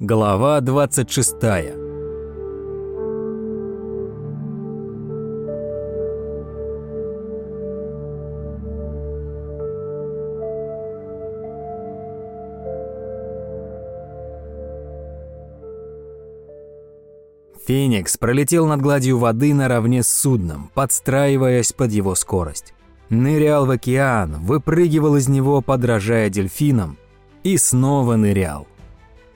Глава 26. Феникс пролетел над гладью воды наравне с судном, подстраиваясь под его скорость. Нырял в океан, выпрыгивал из него, подражая дельфинам, и снова нырял.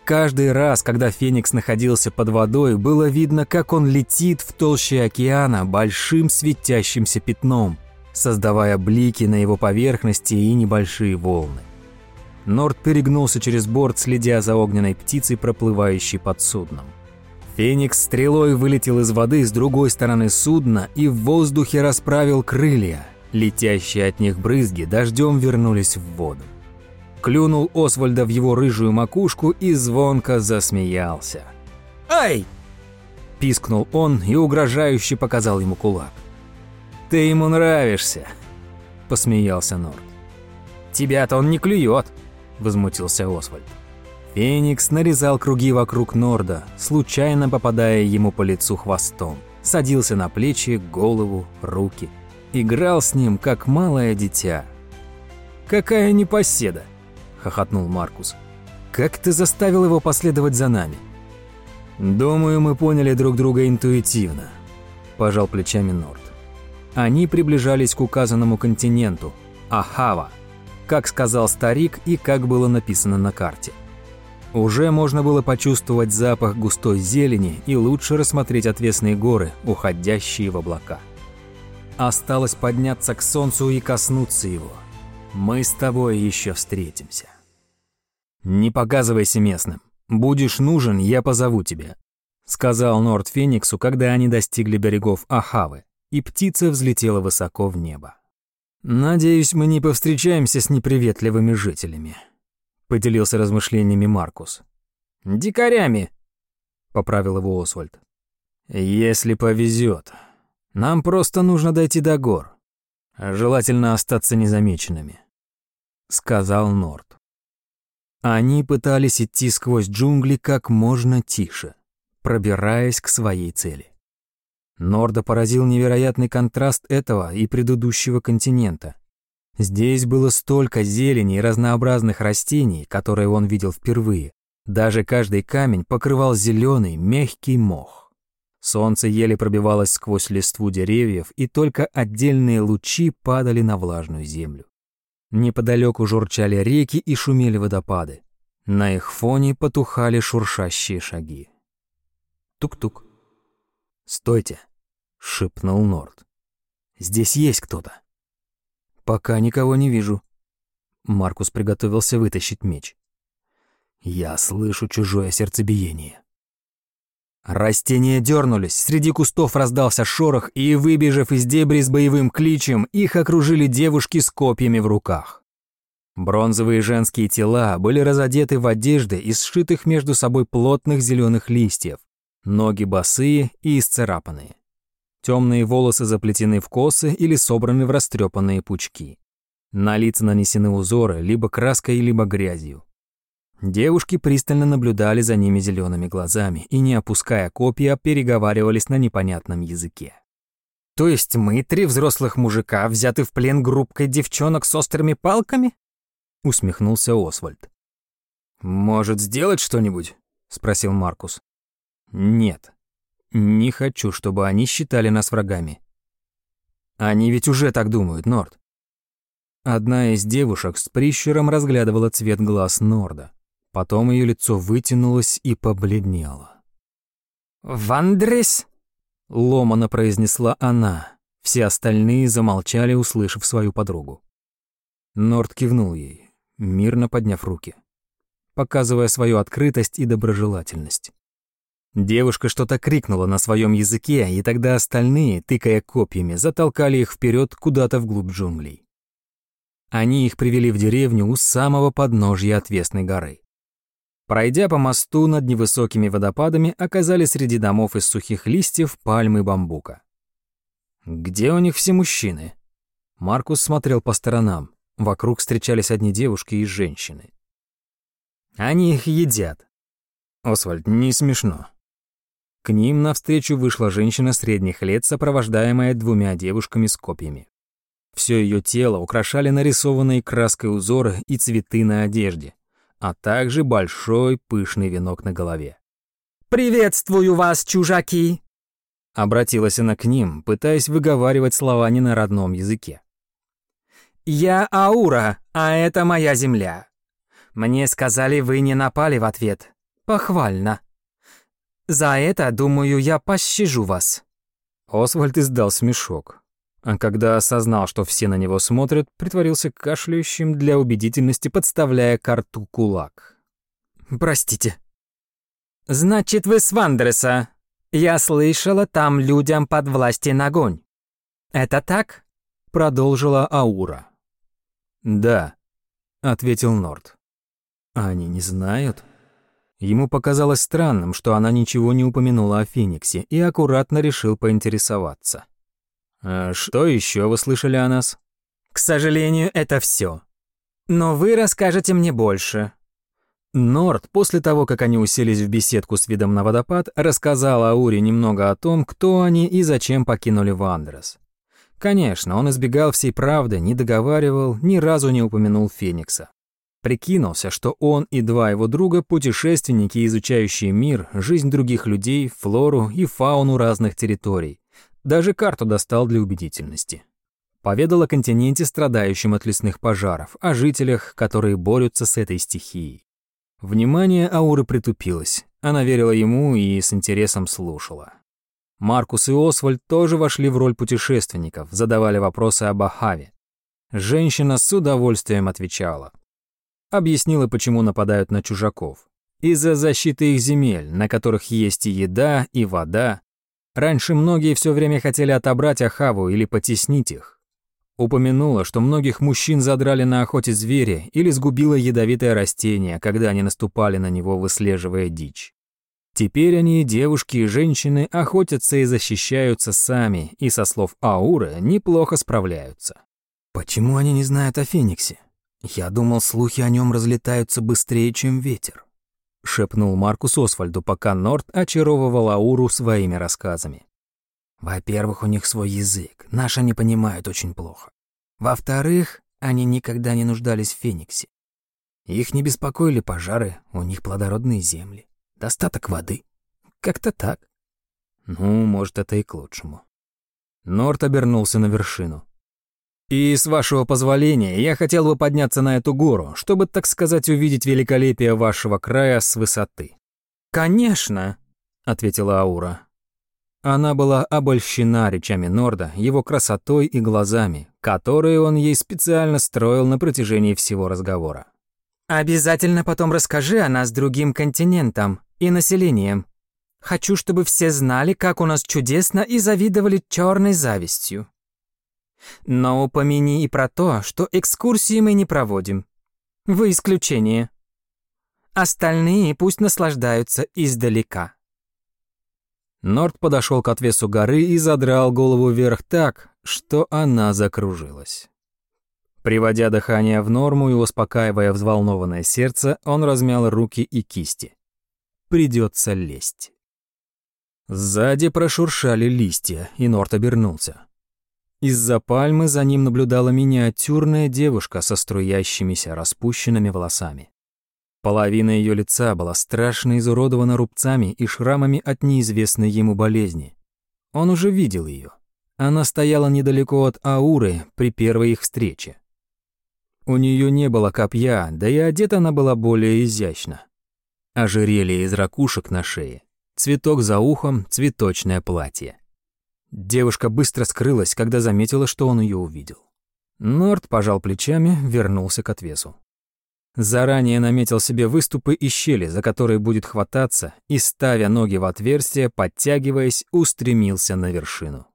Каждый раз, когда Феникс находился под водой, было видно, как он летит в толще океана большим светящимся пятном, создавая блики на его поверхности и небольшие волны. Норд перегнулся через борт, следя за огненной птицей, проплывающей под судном. Феникс стрелой вылетел из воды с другой стороны судна и в воздухе расправил крылья. Летящие от них брызги дождем вернулись в воду клюнул Освальда в его рыжую макушку и звонко засмеялся. «Ай!» – пискнул он и угрожающе показал ему кулак. «Ты ему нравишься!» – посмеялся Норд. «Тебя-то он не клюет!» – возмутился Освальд. Феникс нарезал круги вокруг Норда, случайно попадая ему по лицу хвостом. Садился на плечи, голову, руки. Играл с ним, как малое дитя. «Какая непоседа!» – хохотнул Маркус. «Как ты заставил его последовать за нами?» «Думаю, мы поняли друг друга интуитивно», – пожал плечами Норд. Они приближались к указанному континенту – Ахава, как сказал старик и как было написано на карте. Уже можно было почувствовать запах густой зелени и лучше рассмотреть отвесные горы, уходящие в облака. Осталось подняться к солнцу и коснуться его – мы с тобой еще встретимся. Не показывайся местным. Будешь нужен, я позову тебя, сказал Норд Фениксу, когда они достигли берегов Ахавы, и птица взлетела высоко в небо. Надеюсь, мы не повстречаемся с неприветливыми жителями, поделился размышлениями Маркус. Дикарями, поправил его Освальд. Если повезет. Нам просто нужно дойти до гор. Желательно остаться незамеченными», — сказал Норд. Они пытались идти сквозь джунгли как можно тише, пробираясь к своей цели. Норда поразил невероятный контраст этого и предыдущего континента. Здесь было столько зелени и разнообразных растений, которые он видел впервые. Даже каждый камень покрывал зеленый, мягкий мох. Солнце еле пробивалось сквозь листву деревьев, и только отдельные лучи падали на влажную землю. Неподалеку журчали реки и шумели водопады. На их фоне потухали шуршащие шаги. Тук-тук. «Стойте!» — шепнул Норд. «Здесь есть кто-то». «Пока никого не вижу». Маркус приготовился вытащить меч. «Я слышу чужое сердцебиение». Растения дернулись, среди кустов раздался шорох, и, выбежав из дебри с боевым кличем, их окружили девушки с копьями в руках. Бронзовые женские тела были разодеты в одежды из сшитых между собой плотных зеленых листьев, ноги босые и исцарапанные. Темные волосы заплетены в косы или собраны в растрепанные пучки. На лица нанесены узоры либо краской, либо грязью. Девушки пристально наблюдали за ними зелеными глазами и, не опуская копья, переговаривались на непонятном языке. «То есть мы, три взрослых мужика, взяты в плен группкой девчонок с острыми палками?» — усмехнулся Освальд. «Может, сделать что-нибудь?» — спросил Маркус. «Нет. Не хочу, чтобы они считали нас врагами». «Они ведь уже так думают, Норд». Одна из девушек с прищуром разглядывала цвет глаз Норда. Потом ее лицо вытянулось и побледнело. «Вандрис?» — ломано произнесла она. Все остальные замолчали, услышав свою подругу. Норд кивнул ей, мирно подняв руки, показывая свою открытость и доброжелательность. Девушка что-то крикнула на своем языке, и тогда остальные, тыкая копьями, затолкали их вперед куда-то вглубь джунглей. Они их привели в деревню у самого подножья отвесной горы. Пройдя по мосту над невысокими водопадами, оказались среди домов из сухих листьев, пальмы бамбука. «Где у них все мужчины?» Маркус смотрел по сторонам. Вокруг встречались одни девушки и женщины. «Они их едят», Освальд, не смешно. К ним навстречу вышла женщина средних лет, сопровождаемая двумя девушками с копьями. Все ее тело украшали нарисованные краской узоры и цветы на одежде, а также большой пышный венок на голове. «Приветствую вас, чужаки!» Обратилась она к ним, пытаясь выговаривать слова не на родном языке. «Я Аура, а это моя земля. Мне сказали, вы не напали в ответ. Похвально. За это, думаю, я пощажу вас». Освальд издал смешок. А когда осознал, что все на него смотрят, притворился кашляющим для убедительности, подставляя карту кулак. «Простите». «Значит, вы с Вандреса. Я слышала, там людям под властен огонь. Это так?» Продолжила Аура. «Да», — ответил Норд. «Они не знают?» Ему показалось странным, что она ничего не упомянула о Фениксе, и аккуратно решил поинтересоваться. «А что еще вы слышали о нас?» «К сожалению, это все. Но вы расскажете мне больше». Норд, после того, как они уселись в беседку с видом на водопад, рассказал Ауре немного о том, кто они и зачем покинули Вандерос. Конечно, он избегал всей правды, не договаривал, ни разу не упомянул Феникса. Прикинулся, что он и два его друга – путешественники, изучающие мир, жизнь других людей, флору и фауну разных территорий. Даже карту достал для убедительности. Поведал о континенте, страдающем от лесных пожаров, о жителях, которые борются с этой стихией. Внимание Ауры притупилось. Она верила ему и с интересом слушала. Маркус и Освальд тоже вошли в роль путешественников, задавали вопросы об Ахаве. Женщина с удовольствием отвечала. Объяснила, почему нападают на чужаков. Из-за защиты их земель, на которых есть и еда, и вода. Раньше многие все время хотели отобрать Ахаву или потеснить их. Упомянула, что многих мужчин задрали на охоте звери или сгубило ядовитое растение, когда они наступали на него, выслеживая дичь. Теперь они, девушки и женщины, охотятся и защищаются сами, и, со слов Ауры, неплохо справляются. Почему они не знают о Фениксе? «Я думал, слухи о нем разлетаются быстрее, чем ветер», — шепнул Маркус Освальду, пока Норт очаровывал Ауру своими рассказами. «Во-первых, у них свой язык, наш они понимают очень плохо. Во-вторых, они никогда не нуждались в Фениксе. Их не беспокоили пожары, у них плодородные земли, достаток воды. Как-то так». «Ну, может, это и к лучшему». Норт обернулся на вершину. И с вашего позволения, я хотел бы подняться на эту гору, чтобы, так сказать, увидеть великолепие вашего края с высоты. Конечно, ответила Аура. Она была обольщена речами Норда, его красотой и глазами, которые он ей специально строил на протяжении всего разговора. Обязательно потом расскажи о нас другим континентам и населением. Хочу, чтобы все знали, как у нас чудесно и завидовали черной завистью. Но упомяни и про то, что экскурсии мы не проводим. Вы исключение. Остальные пусть наслаждаются издалека. Норд подошел к отвесу горы и задрал голову вверх так, что она закружилась. Приводя дыхание в норму и успокаивая взволнованное сердце, он размял руки и кисти. Придется лезть. Сзади прошуршали листья, и Норт обернулся. Из-за пальмы за ним наблюдала миниатюрная девушка со струящимися распущенными волосами. Половина ее лица была страшно изуродована рубцами и шрамами от неизвестной ему болезни. Он уже видел ее. Она стояла недалеко от Ауры при первой их встрече. У нее не было копья, да и одета она была более изящно. Ожерелье из ракушек на шее, цветок за ухом, цветочное платье. Девушка быстро скрылась, когда заметила, что он ее увидел. Норд пожал плечами, вернулся к отвесу. Заранее наметил себе выступы и щели, за которые будет хвататься, и, ставя ноги в отверстие, подтягиваясь, устремился на вершину.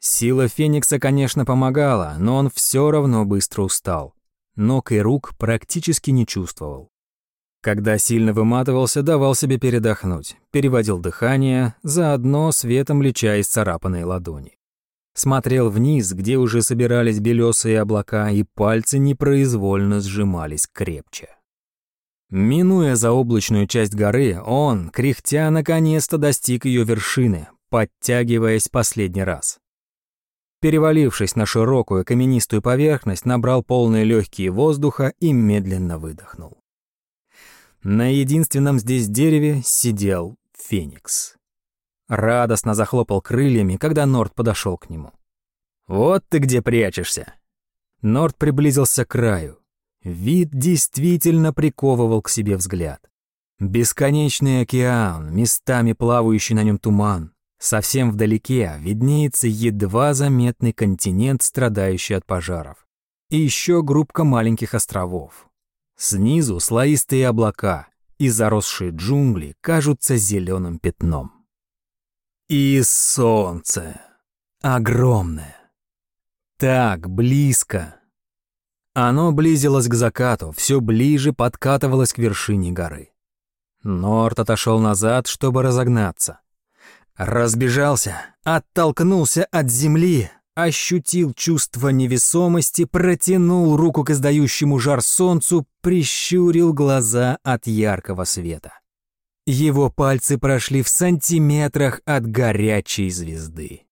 Сила Феникса, конечно, помогала, но он все равно быстро устал. Ног и рук практически не чувствовал. Когда сильно выматывался, давал себе передохнуть, переводил дыхание, заодно светом леча из царапанной ладони. Смотрел вниз, где уже собирались белесые облака, и пальцы непроизвольно сжимались крепче. Минуя заоблачную часть горы, он, кряхтя, наконец-то достиг ее вершины, подтягиваясь последний раз. Перевалившись на широкую каменистую поверхность, набрал полные легкие воздуха и медленно выдохнул. На единственном здесь дереве сидел Феникс. Радостно захлопал крыльями, когда Норд подошел к нему. «Вот ты где прячешься!» Норд приблизился к краю. Вид действительно приковывал к себе взгляд. Бесконечный океан, местами плавающий на нем туман. Совсем вдалеке виднеется едва заметный континент, страдающий от пожаров. И еще группка маленьких островов. Снизу слоистые облака, и заросшие джунгли кажутся зеленым пятном. И солнце. Огромное. Так близко. Оно близилось к закату, все ближе подкатывалось к вершине горы. Норт отошел назад, чтобы разогнаться. Разбежался, оттолкнулся от земли, ощутил чувство невесомости, протянул руку к издающему жар солнцу, прищурил глаза от яркого света. Его пальцы прошли в сантиметрах от горячей звезды.